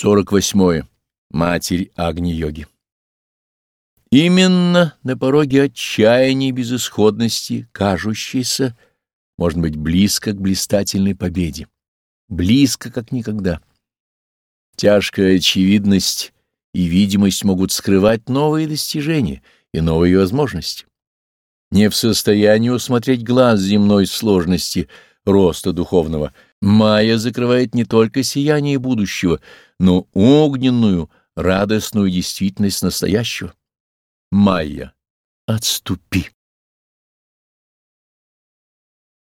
48. Матерь Агни-йоги Именно на пороге отчаяния и безысходности, кажущейся, может быть близко к блистательной победе, близко как никогда. Тяжкая очевидность и видимость могут скрывать новые достижения и новые возможности. Не в состоянии усмотреть глаз земной сложности роста духовного, Майя закрывает не только сияние будущего, но огненную, радостную действительность настоящего. Майя, отступи.